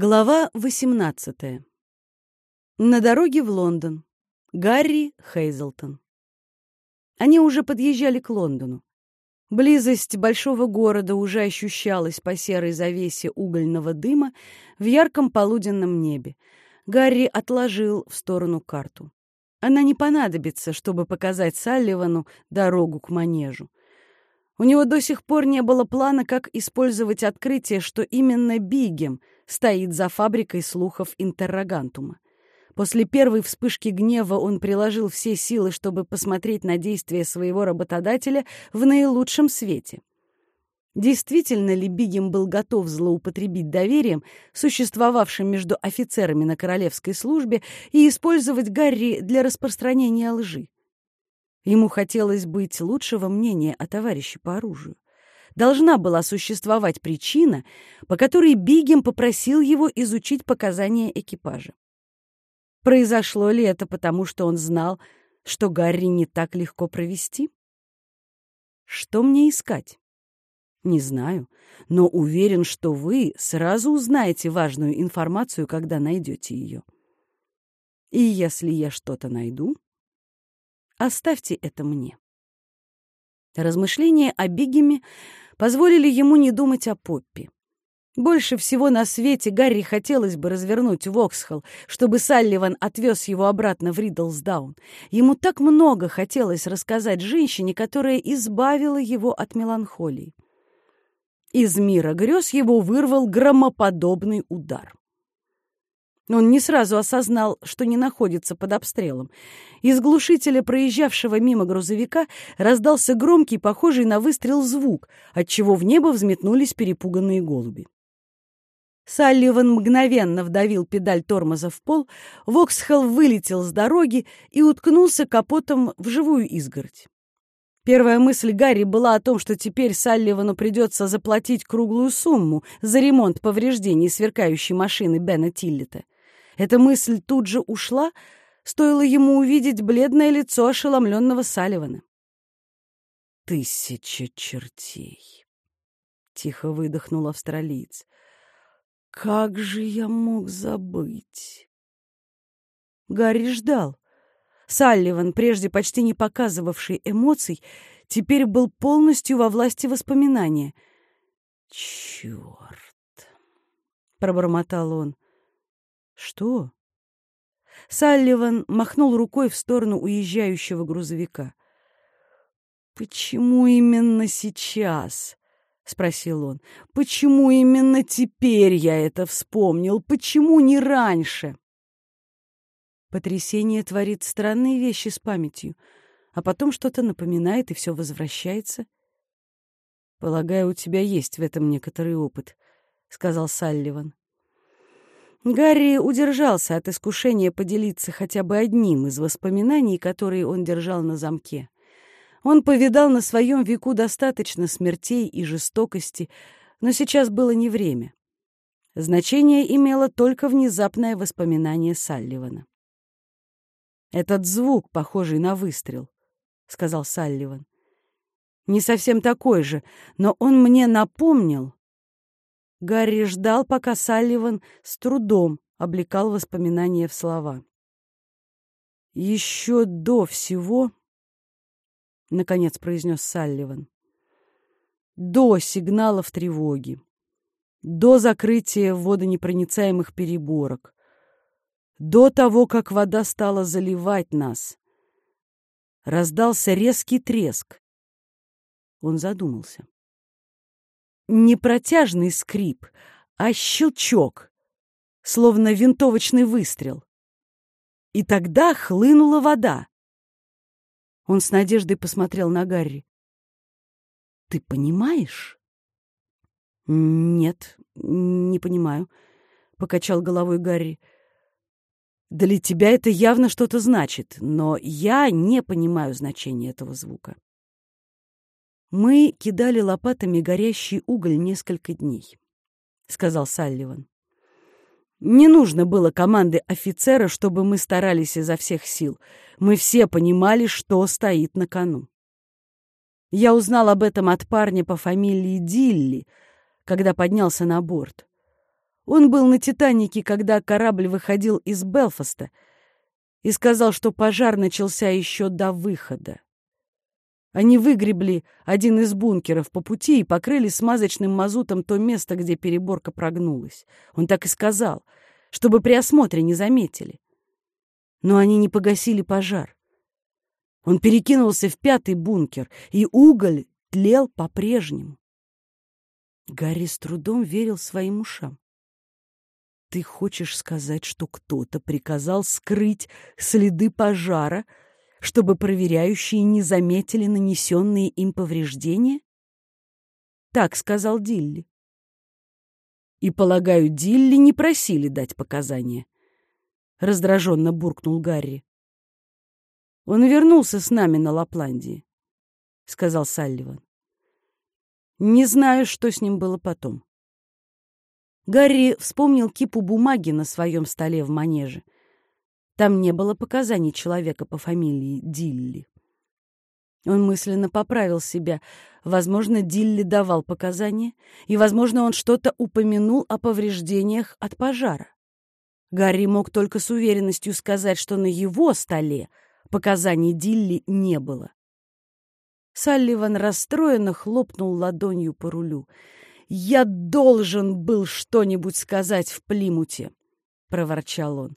Глава 18. На дороге в Лондон. Гарри Хейзелтон. Они уже подъезжали к Лондону. Близость большого города уже ощущалась по серой завесе угольного дыма в ярком полуденном небе. Гарри отложил в сторону карту. Она не понадобится, чтобы показать Салливану дорогу к манежу. У него до сих пор не было плана, как использовать открытие, что именно Бигем стоит за фабрикой слухов интеррогантума. После первой вспышки гнева он приложил все силы, чтобы посмотреть на действия своего работодателя в наилучшем свете. Действительно ли Бигем был готов злоупотребить доверием, существовавшим между офицерами на королевской службе, и использовать Гарри для распространения лжи? Ему хотелось быть лучшего мнения о товарище по оружию. Должна была существовать причина, по которой Бигем попросил его изучить показания экипажа. Произошло ли это потому, что он знал, что Гарри не так легко провести? Что мне искать? Не знаю, но уверен, что вы сразу узнаете важную информацию, когда найдете ее. И если я что-то найду, Оставьте это мне. Размышления о Бигеме позволили ему не думать о Поппи. Больше всего на свете Гарри хотелось бы развернуть Воксхолл, чтобы Салливан отвез его обратно в Ридлсдаун. Ему так много хотелось рассказать женщине, которая избавила его от меланхолии. Из мира грез его вырвал громоподобный удар. Он не сразу осознал, что не находится под обстрелом. Из глушителя проезжавшего мимо грузовика раздался громкий, похожий на выстрел звук, отчего в небо взметнулись перепуганные голуби. Салливан мгновенно вдавил педаль тормоза в пол, Воксхелл вылетел с дороги и уткнулся капотом в живую изгородь. Первая мысль Гарри была о том, что теперь Салливану придется заплатить круглую сумму за ремонт повреждений сверкающей машины Бена Тиллета. Эта мысль тут же ушла, стоило ему увидеть бледное лицо ошеломленного Салливана. «Тысяча чертей!» — тихо выдохнул австралиец. «Как же я мог забыть?» Гарри ждал. Салливан, прежде почти не показывавший эмоций, теперь был полностью во власти воспоминания. «Черт!» — пробормотал он. «Что?» Салливан махнул рукой в сторону уезжающего грузовика. «Почему именно сейчас?» — спросил он. «Почему именно теперь я это вспомнил? Почему не раньше?» Потрясение творит странные вещи с памятью, а потом что-то напоминает, и все возвращается. «Полагаю, у тебя есть в этом некоторый опыт», — сказал Салливан. Гарри удержался от искушения поделиться хотя бы одним из воспоминаний, которые он держал на замке. Он повидал на своем веку достаточно смертей и жестокости, но сейчас было не время. Значение имело только внезапное воспоминание Салливана. «Этот звук, похожий на выстрел», — сказал Салливан. «Не совсем такой же, но он мне напомнил, Гарри ждал, пока Салливан с трудом облекал воспоминания в слова. «Еще до всего», — наконец произнес Салливан, — «до сигналов тревоги, до закрытия водонепроницаемых переборок, до того, как вода стала заливать нас, раздался резкий треск. Он задумался не протяжный скрип, а щелчок, словно винтовочный выстрел. И тогда хлынула вода. Он с надеждой посмотрел на Гарри. «Ты понимаешь?» «Нет, не понимаю», — покачал головой Гарри. «Для тебя это явно что-то значит, но я не понимаю значения этого звука». «Мы кидали лопатами горящий уголь несколько дней», — сказал Салливан. «Не нужно было команды офицера, чтобы мы старались изо всех сил. Мы все понимали, что стоит на кону. Я узнал об этом от парня по фамилии Дилли, когда поднялся на борт. Он был на «Титанике», когда корабль выходил из Белфаста, и сказал, что пожар начался еще до выхода. Они выгребли один из бункеров по пути и покрыли смазочным мазутом то место, где переборка прогнулась. Он так и сказал, чтобы при осмотре не заметили. Но они не погасили пожар. Он перекинулся в пятый бункер, и уголь тлел по-прежнему. Гарри с трудом верил своим ушам. «Ты хочешь сказать, что кто-то приказал скрыть следы пожара, чтобы проверяющие не заметили нанесенные им повреждения?» Так сказал Дилли. И, полагаю, Дилли не просили дать показания. Раздраженно буркнул Гарри. Он вернулся с нами на Лапландии, сказал Салливан. Не знаю, что с ним было потом. Гарри вспомнил кипу бумаги на своем столе в манеже. Там не было показаний человека по фамилии Дилли. Он мысленно поправил себя. Возможно, Дилли давал показания, и, возможно, он что-то упомянул о повреждениях от пожара. Гарри мог только с уверенностью сказать, что на его столе Показаний Дилли не было. Салливан расстроенно хлопнул ладонью по рулю. «Я должен был что-нибудь сказать в Плимуте», — проворчал он.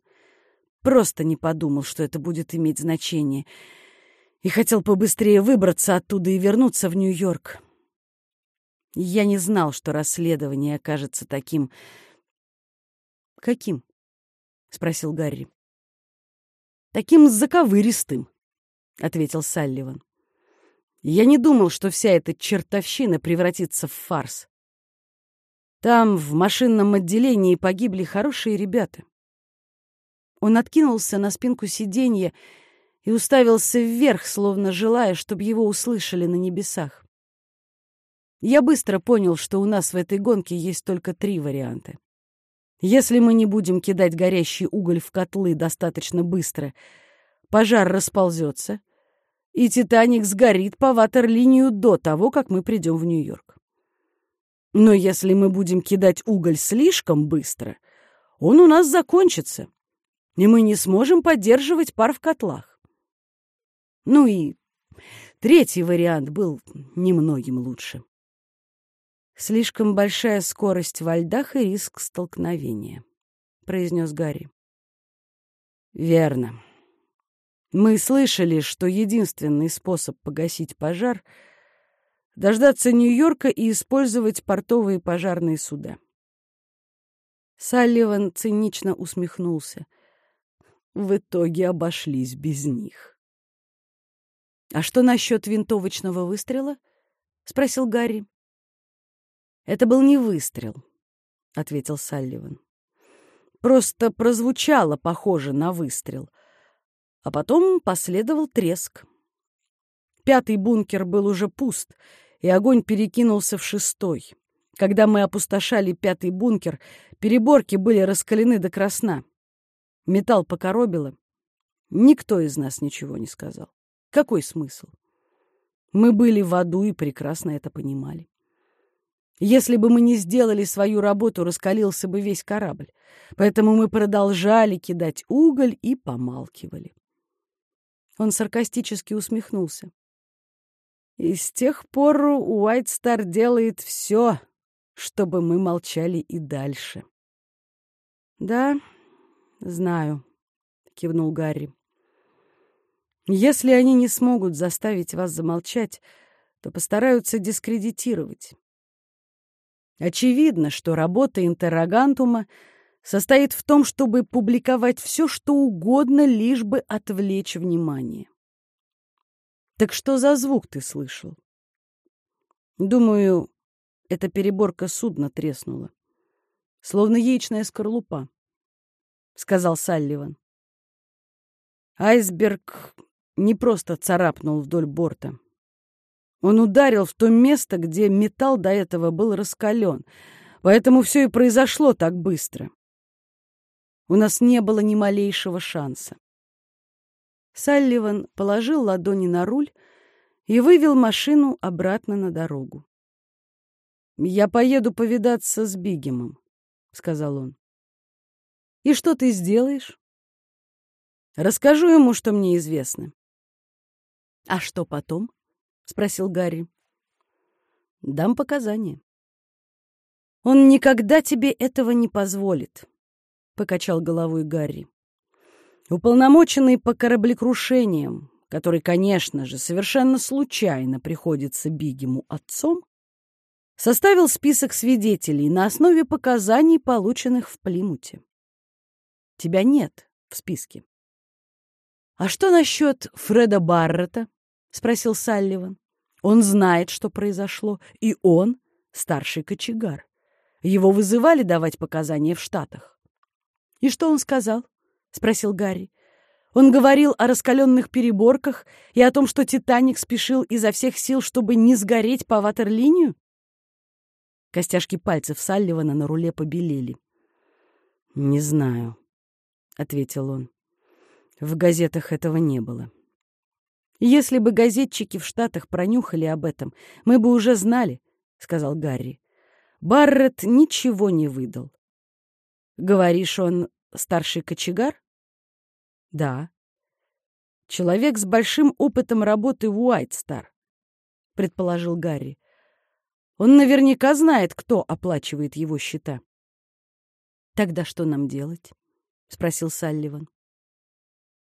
«Просто не подумал, что это будет иметь значение, и хотел побыстрее выбраться оттуда и вернуться в Нью-Йорк. Я не знал, что расследование окажется таким...» «Каким?» — спросил Гарри таким заковыристым, — ответил Салливан. Я не думал, что вся эта чертовщина превратится в фарс. Там, в машинном отделении, погибли хорошие ребята. Он откинулся на спинку сиденья и уставился вверх, словно желая, чтобы его услышали на небесах. Я быстро понял, что у нас в этой гонке есть только три варианта. Если мы не будем кидать горящий уголь в котлы достаточно быстро, пожар расползется, и «Титаник» сгорит по ватерлинию до того, как мы придем в Нью-Йорк. Но если мы будем кидать уголь слишком быстро, он у нас закончится, и мы не сможем поддерживать пар в котлах. Ну и третий вариант был немногим лучше. Слишком большая скорость во льдах и риск столкновения, произнес Гарри. Верно. Мы слышали, что единственный способ погасить пожар — дождаться Нью-Йорка и использовать портовые пожарные суда. Салливан цинично усмехнулся. В итоге обошлись без них. «А что насчет винтовочного выстрела?» — спросил Гарри. «Это был не выстрел», — ответил Салливан. «Просто прозвучало похоже на выстрел. А потом последовал треск. Пятый бункер был уже пуст, и огонь перекинулся в шестой. Когда мы опустошали пятый бункер, переборки были раскалены до красна. Металл покоробило. Никто из нас ничего не сказал. Какой смысл? Мы были в аду и прекрасно это понимали. Если бы мы не сделали свою работу, раскалился бы весь корабль. Поэтому мы продолжали кидать уголь и помалкивали. Он саркастически усмехнулся. И с тех пор Уайт Стар делает все, чтобы мы молчали и дальше. «Да, знаю», — кивнул Гарри. «Если они не смогут заставить вас замолчать, то постараются дискредитировать. Очевидно, что работа интеррогантума состоит в том, чтобы публиковать все, что угодно, лишь бы отвлечь внимание. Так что за звук ты слышал? Думаю, эта переборка судна треснула. Словно яичная скорлупа, — сказал Салливан. Айсберг не просто царапнул вдоль борта. Он ударил в то место, где металл до этого был раскален. Поэтому все и произошло так быстро. У нас не было ни малейшего шанса. Салливан положил ладони на руль и вывел машину обратно на дорогу. «Я поеду повидаться с Бигемом», — сказал он. «И что ты сделаешь?» «Расскажу ему, что мне известно». «А что потом?» — спросил Гарри. «Дам показания». «Он никогда тебе этого не позволит», — покачал головой Гарри. «Уполномоченный по кораблекрушениям, который, конечно же, совершенно случайно приходится Бигему отцом, составил список свидетелей на основе показаний, полученных в Плимуте. Тебя нет в списке. «А что насчет Фреда Баррета?» — спросил Салливан. «Он знает, что произошло, и он старший кочегар. Его вызывали давать показания в Штатах». «И что он сказал?» — спросил Гарри. Он говорил о раскаленных переборках и о том, что «Титаник» спешил изо всех сил, чтобы не сгореть по ватерлинию? Костяшки пальцев Салливана на руле побелели. «Не знаю», — ответил он. «В газетах этого не было». «Если бы газетчики в Штатах пронюхали об этом, мы бы уже знали», — сказал Гарри. «Барретт ничего не выдал». «Говоришь, он старший кочегар?» «Да». «Человек с большим опытом работы в Уайтстар», — предположил Гарри. Он наверняка знает, кто оплачивает его счета. «Тогда что нам делать?» — спросил Салливан.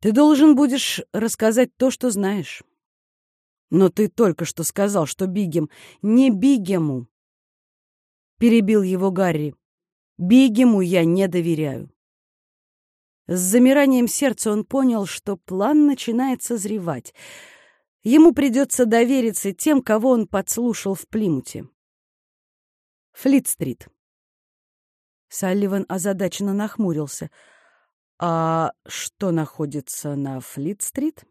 «Ты должен будешь рассказать то, что знаешь. Но ты только что сказал, что Бигем не Бигему!» Перебил его Гарри. «Бигему я не доверяю». С замиранием сердца он понял, что план начинает созревать. Ему придется довериться тем, кого он подслушал в Плимуте. Флит-стрит. Салливан озадаченно нахмурился. «А что находится на Флит-стрит?»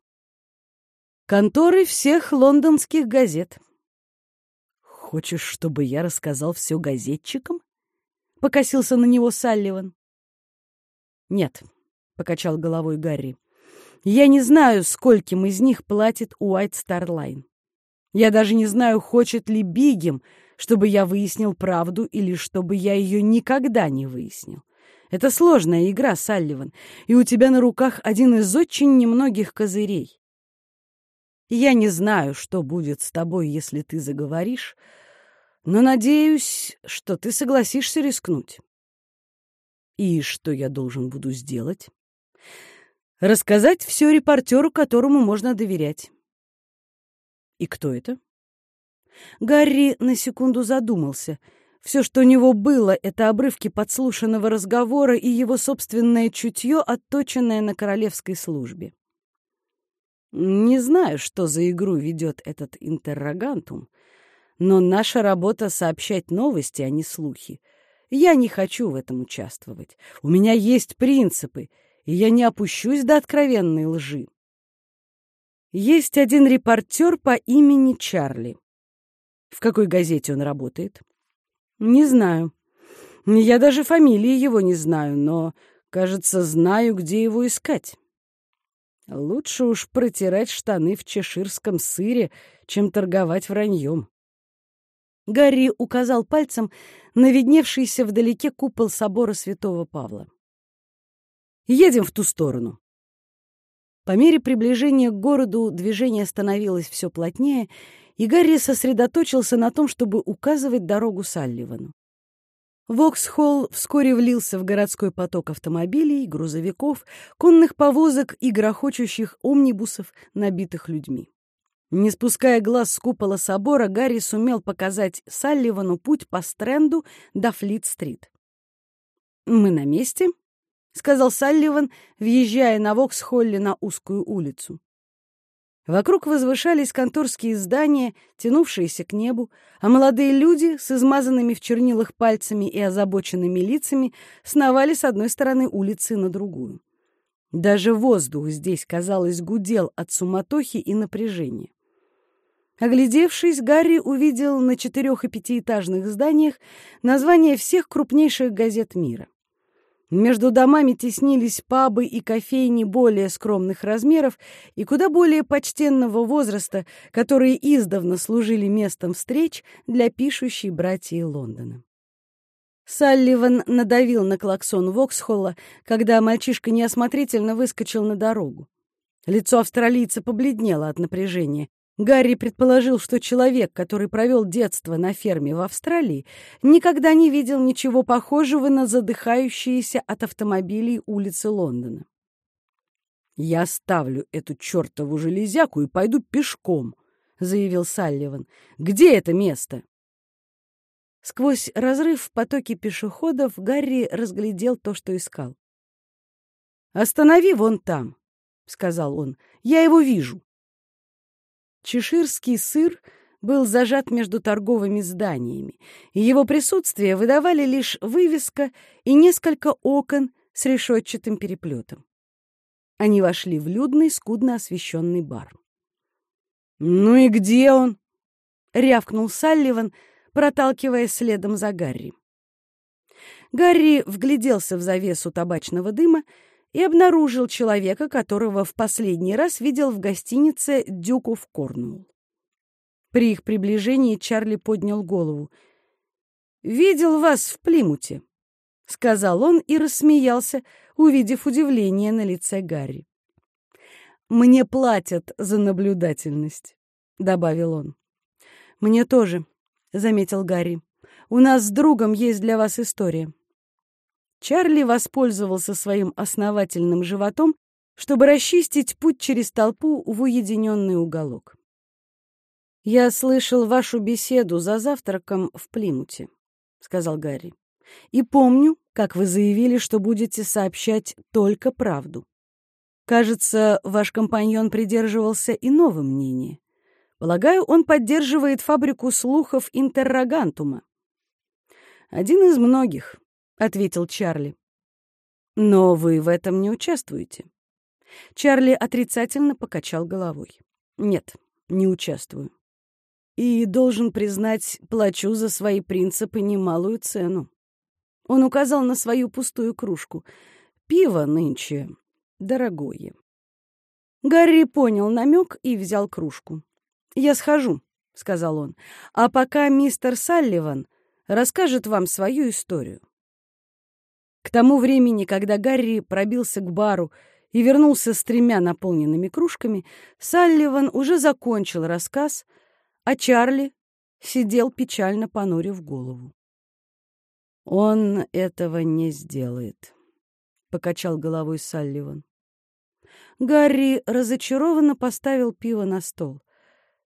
«Конторы всех лондонских газет». «Хочешь, чтобы я рассказал все газетчикам?» — покосился на него Салливан. «Нет», — покачал головой Гарри. «Я не знаю, скольким из них платит Уайт Старлайн. Я даже не знаю, хочет ли Бигем, чтобы я выяснил правду или чтобы я ее никогда не выяснил. Это сложная игра, Салливан, и у тебя на руках один из очень немногих козырей. Я не знаю, что будет с тобой, если ты заговоришь, но надеюсь, что ты согласишься рискнуть. И что я должен буду сделать? Рассказать все репортеру, которому можно доверять. И кто это? Гарри на секунду задумался. Все, что у него было, это обрывки подслушанного разговора и его собственное чутье, отточенное на королевской службе. Не знаю, что за игру ведет этот интеррогантум, но наша работа — сообщать новости, а не слухи. Я не хочу в этом участвовать. У меня есть принципы, и я не опущусь до откровенной лжи. Есть один репортер по имени Чарли. В какой газете он работает? Не знаю. Я даже фамилии его не знаю, но, кажется, знаю, где его искать. Лучше уж протирать штаны в чеширском сыре, чем торговать враньем. Гарри указал пальцем на видневшийся вдалеке купол собора святого Павла. «Едем в ту сторону». По мере приближения к городу движение становилось все плотнее, и Гарри сосредоточился на том, чтобы указывать дорогу Салливану. Воксхолл вскоре влился в городской поток автомобилей, грузовиков, конных повозок и грохочущих омнибусов, набитых людьми. Не спуская глаз с купола собора, Гарри сумел показать Салливану путь по стренду до Флит-стрит. «Мы на месте», — сказал Салливан, въезжая на Воксхолле на узкую улицу. Вокруг возвышались конторские здания, тянувшиеся к небу, а молодые люди с измазанными в чернилах пальцами и озабоченными лицами сновали с одной стороны улицы на другую. Даже воздух здесь, казалось, гудел от суматохи и напряжения. Оглядевшись, Гарри увидел на четырех и пятиэтажных зданиях названия всех крупнейших газет мира. Между домами теснились пабы и кофейни более скромных размеров и куда более почтенного возраста, которые издавна служили местом встреч для пишущей братьев Лондона. Салливан надавил на клаксон Воксхолла, когда мальчишка неосмотрительно выскочил на дорогу. Лицо австралийца побледнело от напряжения. Гарри предположил, что человек, который провел детство на ферме в Австралии, никогда не видел ничего похожего на задыхающиеся от автомобилей улицы Лондона. «Я ставлю эту чертову железяку и пойду пешком», — заявил Салливан. «Где это место?» Сквозь разрыв в потоке пешеходов Гарри разглядел то, что искал. «Останови вон там», — сказал он. «Я его вижу». Чеширский сыр был зажат между торговыми зданиями, и его присутствие выдавали лишь вывеска и несколько окон с решетчатым переплетом. Они вошли в людный, скудно освещенный бар. «Ну и где он?» — рявкнул Салливан, проталкивая следом за Гарри. Гарри вгляделся в завесу табачного дыма и обнаружил человека, которого в последний раз видел в гостинице «Дюков Корнуолл». При их приближении Чарли поднял голову. «Видел вас в Плимуте», — сказал он и рассмеялся, увидев удивление на лице Гарри. «Мне платят за наблюдательность», — добавил он. «Мне тоже», — заметил Гарри. «У нас с другом есть для вас история». Чарли воспользовался своим основательным животом, чтобы расчистить путь через толпу в уединенный уголок. «Я слышал вашу беседу за завтраком в Плимуте», — сказал Гарри. «И помню, как вы заявили, что будете сообщать только правду. Кажется, ваш компаньон придерживался иного мнения. Полагаю, он поддерживает фабрику слухов интеррогантума. Один из многих, — ответил Чарли. «Но вы в этом не участвуете». Чарли отрицательно покачал головой. «Нет, не участвую. И, должен признать, плачу за свои принципы немалую цену». Он указал на свою пустую кружку. «Пиво нынче дорогое». Гарри понял намек и взял кружку. «Я схожу», — сказал он, — «а пока мистер Салливан расскажет вам свою историю». К тому времени, когда Гарри пробился к бару и вернулся с тремя наполненными кружками, Салливан уже закончил рассказ, а Чарли сидел печально понурив голову. «Он этого не сделает», — покачал головой Салливан. Гарри разочарованно поставил пиво на стол.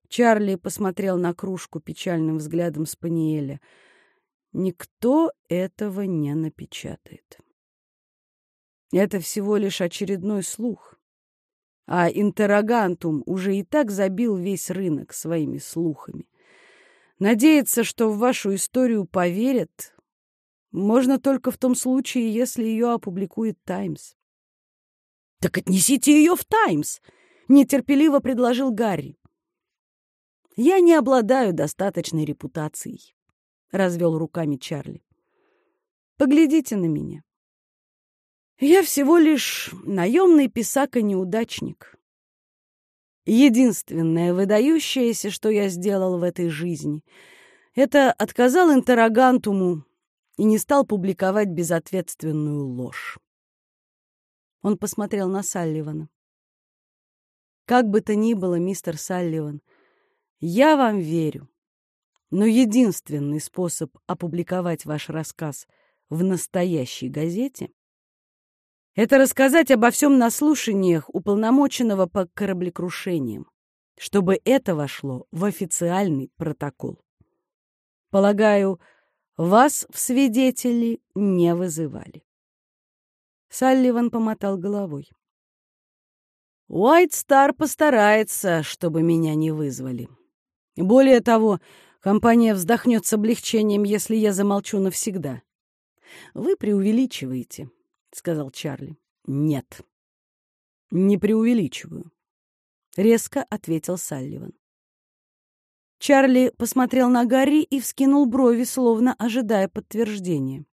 Чарли посмотрел на кружку печальным взглядом Спаниеля — Никто этого не напечатает. Это всего лишь очередной слух. А интеррогантум уже и так забил весь рынок своими слухами. Надеяться, что в вашу историю поверят, можно только в том случае, если ее опубликует «Таймс». «Так отнесите ее в «Таймс», — нетерпеливо предложил Гарри. «Я не обладаю достаточной репутацией. — развел руками Чарли. «Поглядите на меня. Я всего лишь наемный писак и неудачник. Единственное выдающееся, что я сделал в этой жизни, это отказал интеррогантуму и не стал публиковать безответственную ложь. Он посмотрел на Салливана. «Как бы то ни было, мистер Салливан, я вам верю. Но единственный способ опубликовать ваш рассказ в настоящей газете — это рассказать обо всем на слушаниях уполномоченного по кораблекрушениям, чтобы это вошло в официальный протокол. Полагаю, вас в свидетели не вызывали. Салливан помотал головой. Уайт Стар постарается, чтобы меня не вызвали. Более того, Компания вздохнет с облегчением, если я замолчу навсегда. Вы преувеличиваете, сказал Чарли. Нет. Не преувеличиваю, резко ответил Салливан. Чарли посмотрел на Гарри и вскинул брови, словно ожидая подтверждения.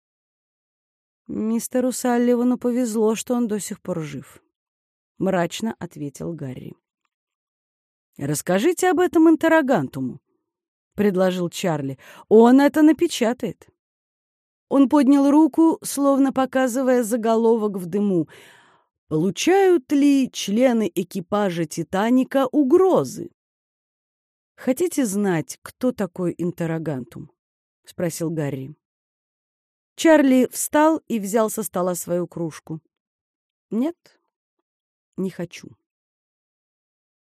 «Мистеру Салливану повезло, что он до сих пор жив», — мрачно ответил Гарри. «Расскажите об этом интеррогантуму», предложил Чарли. «Он это напечатает». Он поднял руку, словно показывая заголовок в дыму. Получают ли члены экипажа «Титаника» угрозы? «Хотите знать, кто такой интеррогантум?» — спросил Гарри. Чарли встал и взял со стола свою кружку. «Нет, не хочу.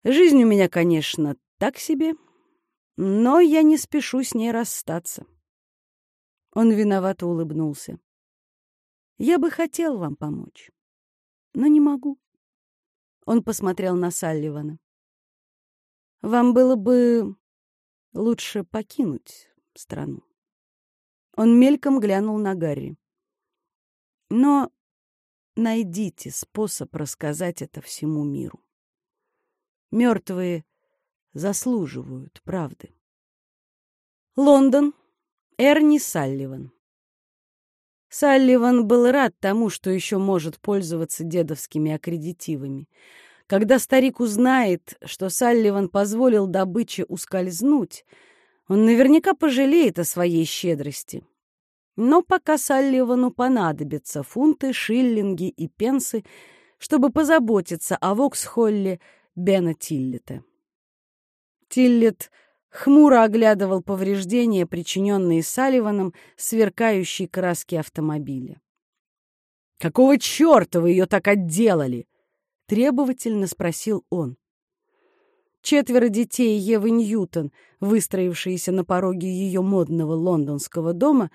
Жизнь у меня, конечно, так себе, но я не спешу с ней расстаться». Он виновато улыбнулся. «Я бы хотел вам помочь, но не могу». Он посмотрел на Салливана. Вам было бы лучше покинуть страну. Он мельком глянул на Гарри. Но найдите способ рассказать это всему миру. Мертвые заслуживают правды. Лондон. Эрни Салливан. Салливан был рад тому, что еще может пользоваться дедовскими аккредитивами. Когда старик узнает, что Салливан позволил добыче ускользнуть, он наверняка пожалеет о своей щедрости. Но пока Салливану понадобятся фунты, шиллинги и пенсы, чтобы позаботиться о Воксхолле Бена Тиллета. Тиллет хмуро оглядывал повреждения, причиненные Салливаном, сверкающей краски автомобиля. «Какого черта вы ее так отделали?» требовательно спросил он. Четверо детей Евы Ньютон, выстроившиеся на пороге ее модного лондонского дома,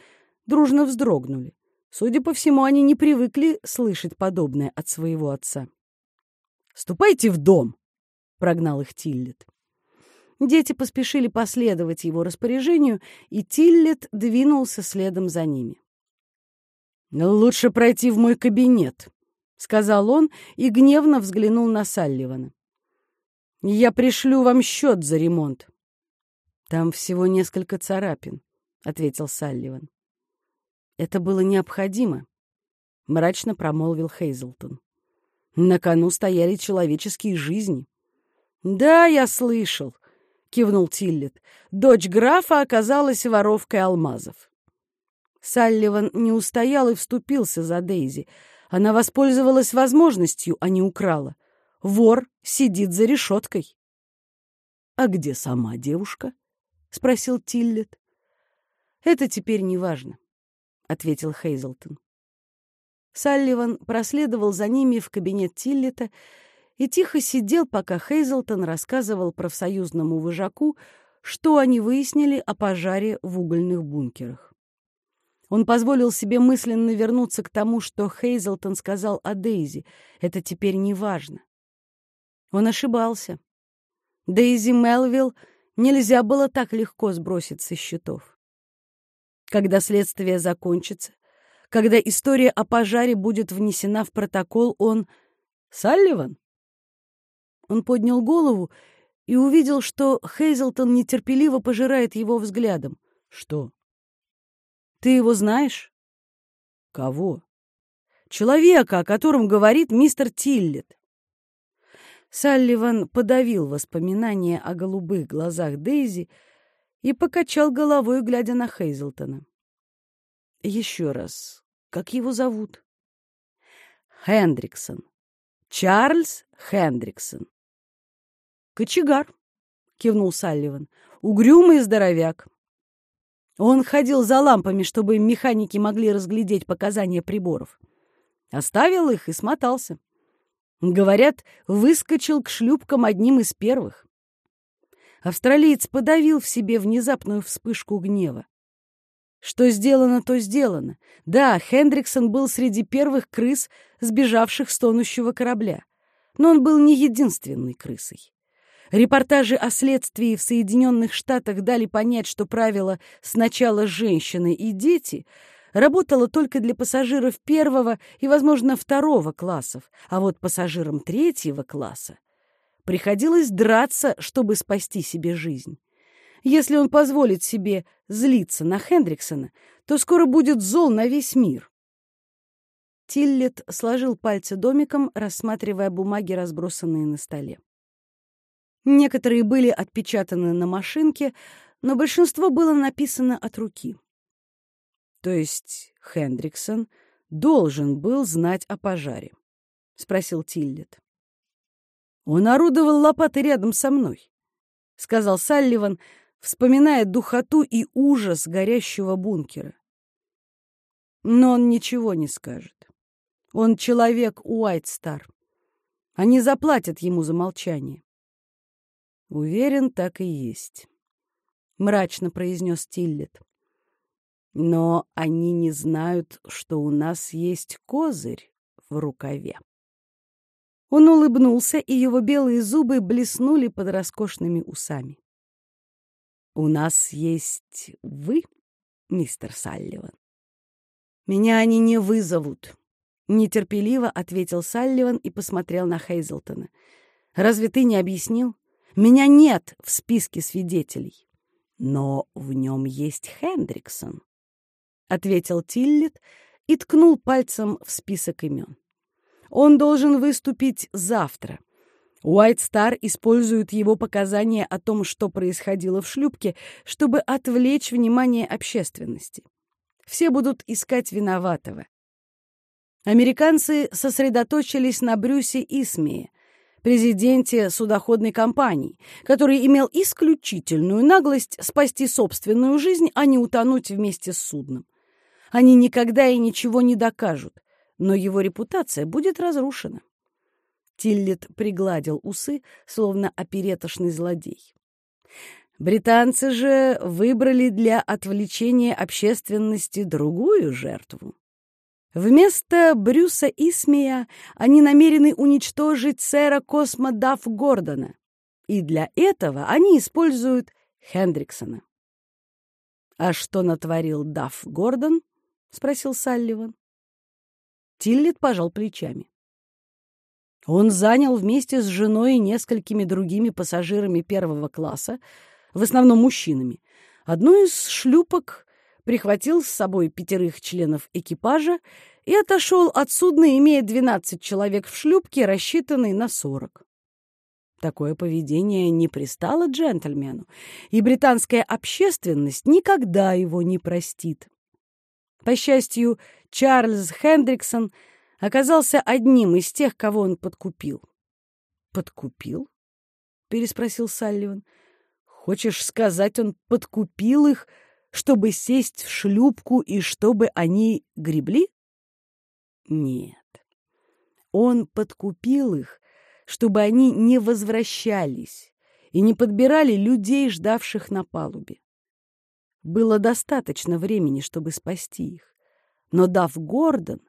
дружно вздрогнули. Судя по всему, они не привыкли слышать подобное от своего отца. «Ступайте в дом!» — прогнал их Тиллет. Дети поспешили последовать его распоряжению, и Тиллет двинулся следом за ними. «Лучше пройти в мой кабинет», — сказал он и гневно взглянул на Салливана. «Я пришлю вам счет за ремонт». «Там всего несколько царапин», — ответил Салливан. «Это было необходимо», — мрачно промолвил Хейзлтон. «На кону стояли человеческие жизни». «Да, я слышал», — кивнул Тиллет. «Дочь графа оказалась воровкой алмазов». Салливан не устоял и вступился за Дейзи — она воспользовалась возможностью, а не украла. Вор сидит за решеткой. — А где сама девушка? — спросил Тиллет. — Это теперь не важно, — ответил Хейзлтон. Салливан проследовал за ними в кабинет Тиллета и тихо сидел, пока Хейзлтон рассказывал профсоюзному вожаку, что они выяснили о пожаре в угольных бункерах. Он позволил себе мысленно вернуться к тому, что Хейзелтон сказал о Дейзи. Это теперь не важно. Он ошибался. Дейзи Мелвилл нельзя было так легко сбросить со счетов. Когда следствие закончится, когда история о пожаре будет внесена в протокол, он... Салливан? Он поднял голову и увидел, что Хейзелтон нетерпеливо пожирает его взглядом. Что? Ты его знаешь? Кого? Человека, о котором говорит мистер Тиллет. Салливан подавил воспоминания о голубых глазах Дейзи и покачал головой, глядя на Хейзелтона. Еще раз, как его зовут? Хендриксон. Чарльз Хендриксон. Кочегар, кивнул Салливан. Угрюмый здоровяк. Он ходил за лампами, чтобы механики могли разглядеть показания приборов. Оставил их и смотался. Говорят, выскочил к шлюпкам одним из первых. Австралиец подавил в себе внезапную вспышку гнева. Что сделано, то сделано. Да, Хендриксон был среди первых крыс, сбежавших с тонущего корабля. Но он был не единственной крысой. Репортажи о следствии в Соединенных Штатах дали понять, что правило «сначала женщины и дети» работало только для пассажиров первого и, возможно, второго классов, а вот пассажирам третьего класса приходилось драться, чтобы спасти себе жизнь. Если он позволит себе злиться на Хендриксона, то скоро будет зол на весь мир. Тиллет сложил пальцы домиком, рассматривая бумаги, разбросанные на столе. Некоторые были отпечатаны на машинке, но большинство было написано от руки. То есть Хендриксон должен был знать о пожаре? — спросил Тиллет. «Он орудовал лопатой рядом со мной», — сказал Салливан, вспоминая духоту и ужас горящего бункера. Но он ничего не скажет. Он человек Уайтстар. Они заплатят ему за молчание. Уверен, так и есть. Мрачно произнес Тиллет. Но они не знают, что у нас есть козырь в рукаве. Он улыбнулся, и его белые зубы блеснули под роскошными усами. «У нас есть вы, мистер Салливан». «Меня они не вызовут», — нетерпеливо ответил Салливан и посмотрел на Хейзелтона. «Разве ты не объяснил? Меня нет в списке свидетелей». «Но в нем есть Хендриксон», — ответил Тиллет и ткнул пальцем в список имен. Он должен выступить завтра. Уайт Стар использует его показания о том, что происходило в шлюпке, чтобы отвлечь внимание общественности. Все будут искать виноватого. Американцы сосредоточились на Брюсе Исмее, президенте судоходной компании, который имел исключительную наглость спасти собственную жизнь, а не утонуть вместе с судном. Они никогда и ничего не докажут но его репутация будет разрушена. Тиллет пригладил усы, словно оперетошный злодей. Британцы же выбрали для отвлечения общественности другую жертву. Вместо Брюса Исмия они намерены уничтожить сэра Космо Дафф Гордона, и для этого они используют Хендриксона. «А что натворил Дафф Гордон?» — спросил Салливан. Тиллет пожал плечами. Он занял вместе с женой и несколькими другими пассажирами первого класса, в основном мужчинами, одну из шлюпок, прихватил с собой пятерых членов экипажа и отошел от судна, имея 12 человек в шлюпке, рассчитанной на 40. Такое поведение не пристало джентльмену, и британская общественность никогда его не простит. По счастью, Чарльз Хендриксон оказался одним из тех, кого он подкупил. «Подкупил?» — переспросил Салливан. «Хочешь сказать, он подкупил их, чтобы сесть в шлюпку и чтобы они гребли?» «Нет. Он подкупил их, чтобы они не возвращались и не подбирали людей, ждавших на палубе. Было достаточно времени, чтобы спасти их. Но Дав Гордон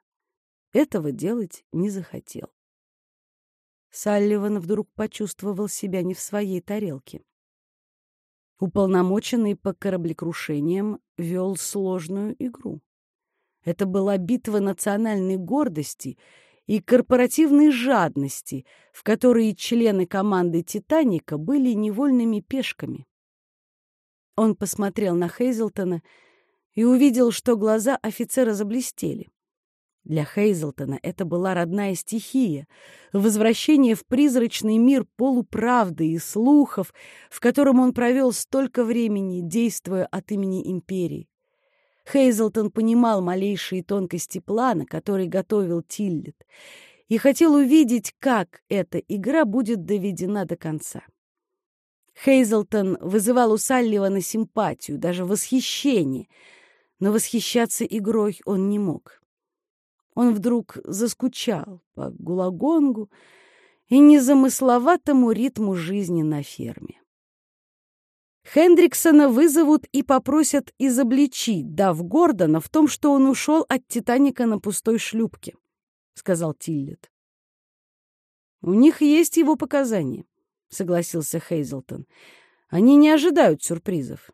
этого делать не захотел. Салливан вдруг почувствовал себя не в своей тарелке. Уполномоченный по кораблекрушениям вел сложную игру. Это была битва национальной гордости и корпоративной жадности, в которой члены команды «Титаника» были невольными пешками. Он посмотрел на Хейзелтона и увидел, что глаза офицера заблестели. Для Хейзелтона это была родная стихия, возвращение в призрачный мир полуправды и слухов, в котором он провел столько времени, действуя от имени империи. Хейзелтон понимал малейшие тонкости плана, который готовил Тиллет, и хотел увидеть, как эта игра будет доведена до конца. Хейзелтон вызывал у Салливана симпатию, даже восхищение, но восхищаться игрой он не мог. Он вдруг заскучал по гулагонгу и незамысловатому ритму жизни на ферме. Хендриксона вызовут и попросят изобличить Дав Гордона в том, что он ушел от «Титаника» на пустой шлюпке, — сказал Тиллет. У них есть его показания. — согласился Хейзелтон. «Они не ожидают сюрпризов».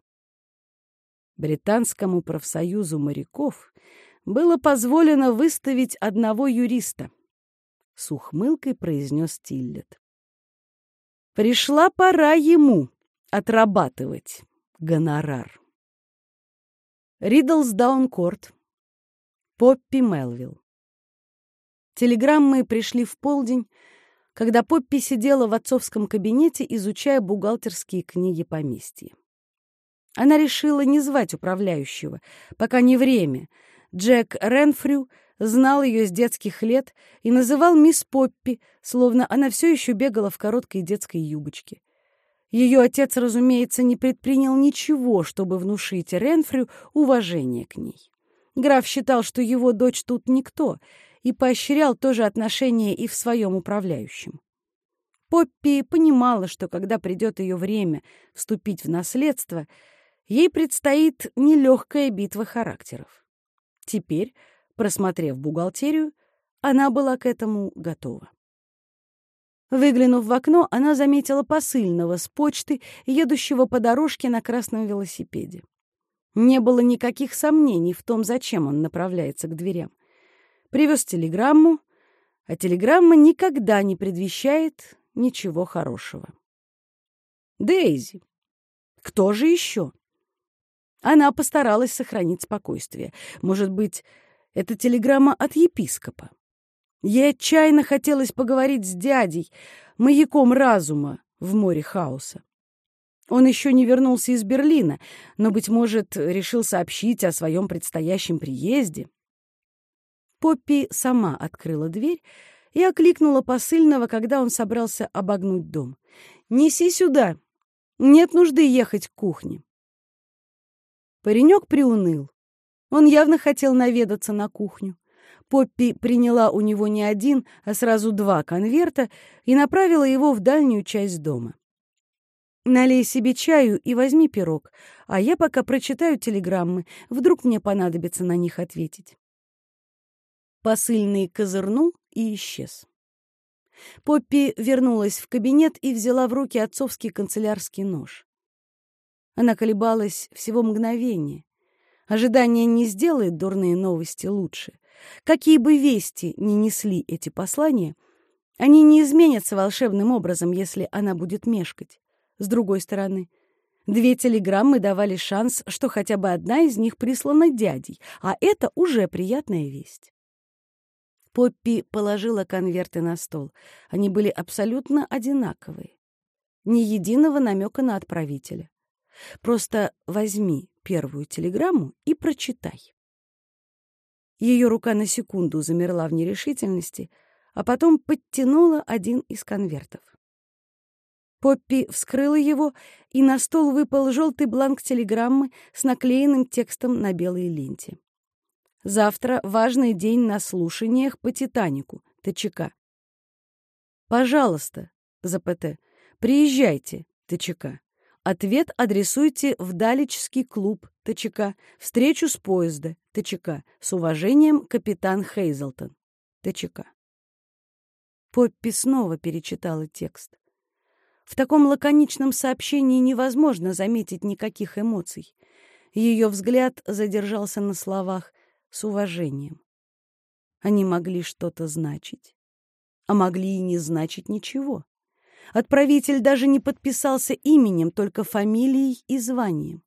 Британскому профсоюзу моряков было позволено выставить одного юриста. С ухмылкой произнес Тиллет. Пришла пора ему отрабатывать гонорар. Ридлсдаункорт, Поппи Мелвилл. Телеграммы пришли в полдень, когда Поппи сидела в отцовском кабинете, изучая бухгалтерские книги поместья. Она решила не звать управляющего, пока не время. Джек Ренфрю знал ее с детских лет и называл мисс Поппи, словно она все еще бегала в короткой детской юбочке. Ее отец, разумеется, не предпринял ничего, чтобы внушить Ренфрю уважение к ней. Граф считал, что его дочь тут никто, и поощрял то же отношение и в своем управляющем. Поппи понимала, что когда придет ее время вступить в наследство, ей предстоит нелегкая битва характеров. Теперь, просмотрев бухгалтерию, она была к этому готова. Выглянув в окно, она заметила посыльного с почты, едущего по дорожке на красном велосипеде. Не было никаких сомнений в том, зачем он направляется к дверям. Привез телеграмму, а телеграмма никогда не предвещает ничего хорошего. Дейзи. Кто же еще? Она постаралась сохранить спокойствие. Может быть, это телеграмма от епископа. Ей отчаянно хотелось поговорить с дядей, маяком разума в море хаоса. Он еще не вернулся из Берлина, но, быть может, решил сообщить о своем предстоящем приезде. Поппи сама открыла дверь и окликнула посыльного, когда он собрался обогнуть дом. «Неси сюда! Нет нужды ехать к кухне!» Паренек приуныл. Он явно хотел наведаться на кухню. Поппи приняла у него не один, а сразу два конверта и направила его в дальнюю часть дома. «Налей себе чаю и возьми пирог, а я пока прочитаю телеграммы, вдруг мне понадобится на них ответить». Посыльный козырнул и исчез. Поппи вернулась в кабинет и взяла в руки отцовский канцелярский нож. Она колебалась всего мгновение. Ожидание не сделает дурные новости лучше. Какие бы вести ни несли эти послания, они не изменятся волшебным образом, если она будет мешкать. С другой стороны, две телеграммы давали шанс, что хотя бы одна из них прислана дядей, а это уже приятная весть. Поппи положила конверты на стол. Они были абсолютно одинаковые. Ни единого намека на отправителя. Просто возьми первую телеграмму и прочитай. Ее рука на секунду замерла в нерешительности, а потом подтянула один из конвертов. Поппи вскрыла его, и на стол выпал желтый бланк телеграммы с наклеенным текстом на белой ленте. «Завтра важный день на слушаниях по «Титанику», ТЧК. Пожалуйста, ЗПТ, приезжайте, ТЧК. Ответ адресуйте в Далечский клуб ТЧК. Встречу с поезда ТЧК. С уважением, капитан Хейзелтон. ТЧК. Поппи снова перечитала текст. В таком лаконичном сообщении невозможно заметить никаких эмоций. Ее взгляд задержался на словах «с уважением». Они могли что-то значить, а могли и не значить ничего. Отправитель даже не подписался именем, только фамилией и званием.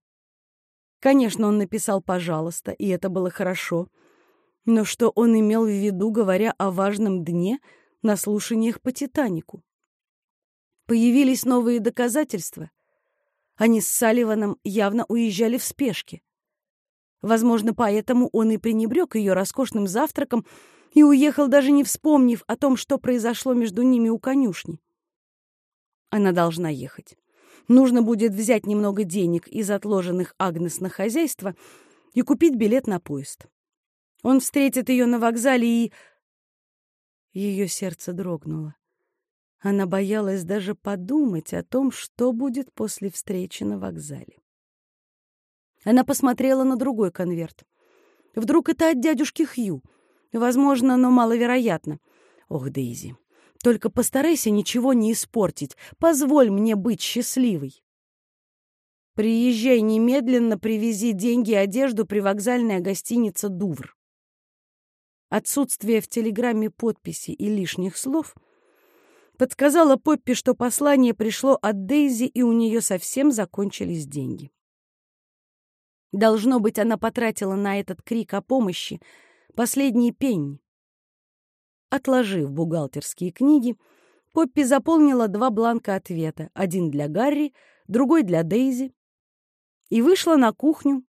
Конечно, он написал «пожалуйста», и это было хорошо. Но что он имел в виду, говоря о важном дне на слушаниях по «Титанику»? Появились новые доказательства. Они с Салливаном явно уезжали в спешке. Возможно, поэтому он и пренебрег ее роскошным завтраком и уехал, даже не вспомнив о том, что произошло между ними у конюшни. Она должна ехать. Нужно будет взять немного денег из отложенных Агнес на хозяйство и купить билет на поезд. Он встретит ее на вокзале и... Ее сердце дрогнуло. Она боялась даже подумать о том, что будет после встречи на вокзале. Она посмотрела на другой конверт. Вдруг это от дядюшки Хью. Возможно, но маловероятно. Ох, Дейзи, только постарайся ничего не испортить. Позволь мне быть счастливой. Приезжай немедленно, привези деньги и одежду при вокзальная гостиница «Дувр». Отсутствие в телеграмме подписи и лишних слов подсказала Поппи, что послание пришло от Дейзи, и у нее совсем закончились деньги. Должно быть, она потратила на этот крик о помощи последние пенни. Отложив бухгалтерские книги, Поппи заполнила два бланка ответа, один для Гарри, другой для Дейзи. и вышла на кухню,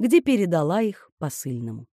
где передала их посыльному.